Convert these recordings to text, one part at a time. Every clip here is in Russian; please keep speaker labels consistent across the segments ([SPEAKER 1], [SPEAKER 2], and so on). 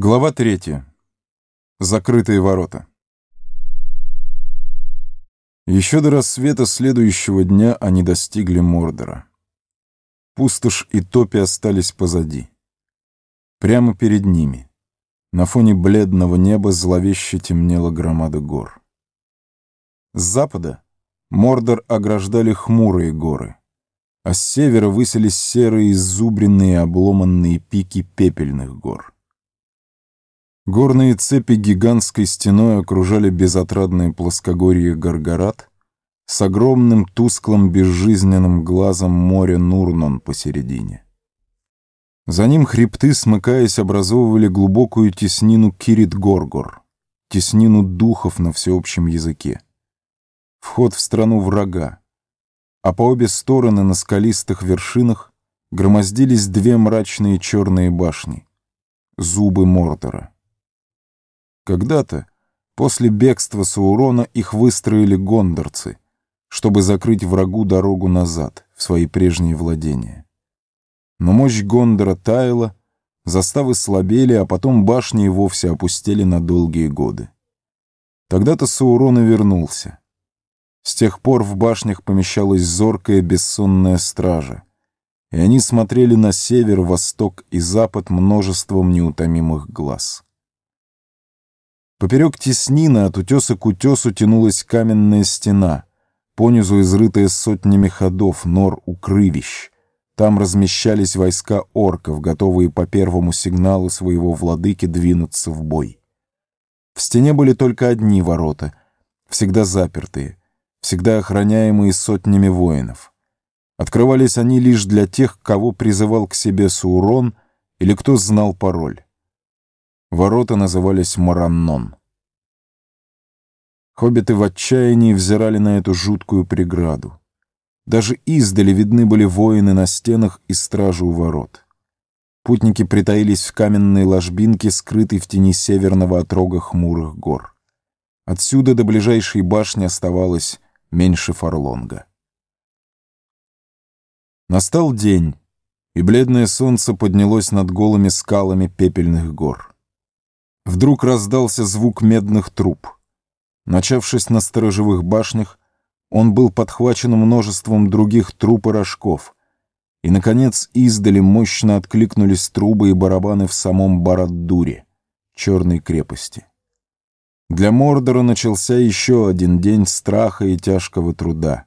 [SPEAKER 1] Глава третья. Закрытые ворота. Еще до рассвета следующего дня они достигли Мордора. Пустошь и топи остались позади. Прямо перед ними, на фоне бледного неба, зловеще темнела громада гор. С запада Мордор ограждали хмурые горы, а с севера высились серые изубренные обломанные пики пепельных гор. Горные цепи гигантской стеной окружали безотрадное плоскогорье Гаргарат с огромным тусклым безжизненным глазом моря Нурнон посередине. За ним хребты, смыкаясь, образовывали глубокую теснину Кирит-Горгор, теснину духов на всеобщем языке. Вход в страну врага, а по обе стороны на скалистых вершинах громоздились две мрачные черные башни — зубы Мордора. Когда-то, после бегства Саурона, их выстроили гондорцы, чтобы закрыть врагу дорогу назад, в свои прежние владения. Но мощь Гондора таяла, заставы слабели, а потом башни и вовсе опустели на долгие годы. Тогда-то Саурон и вернулся. С тех пор в башнях помещалась зоркая бессонная стража, и они смотрели на север, восток и запад множеством неутомимых глаз. Поперек теснины от утеса к утесу тянулась каменная стена, понизу изрытая сотнями ходов, нор, укрывищ. Там размещались войска орков, готовые по первому сигналу своего владыки двинуться в бой. В стене были только одни ворота, всегда запертые, всегда охраняемые сотнями воинов. Открывались они лишь для тех, кого призывал к себе Саурон или кто знал пароль. Ворота назывались Мараннон. Хоббиты в отчаянии взирали на эту жуткую преграду. Даже издали видны были воины на стенах и стражи у ворот. Путники притаились в каменной ложбинке, скрытой в тени северного отрога хмурых гор. Отсюда до ближайшей башни оставалось меньше фарлонга. Настал день, и бледное солнце поднялось над голыми скалами пепельных гор. Вдруг раздался звук медных труб. Начавшись на сторожевых башнях, он был подхвачен множеством других труб и рожков. И, наконец, издали мощно откликнулись трубы и барабаны в самом Бараддуре, черной крепости. Для Мордора начался еще один день страха и тяжкого труда.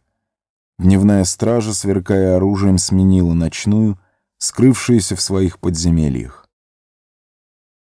[SPEAKER 1] Дневная стража, сверкая оружием, сменила ночную, скрывшуюся в своих подземельях.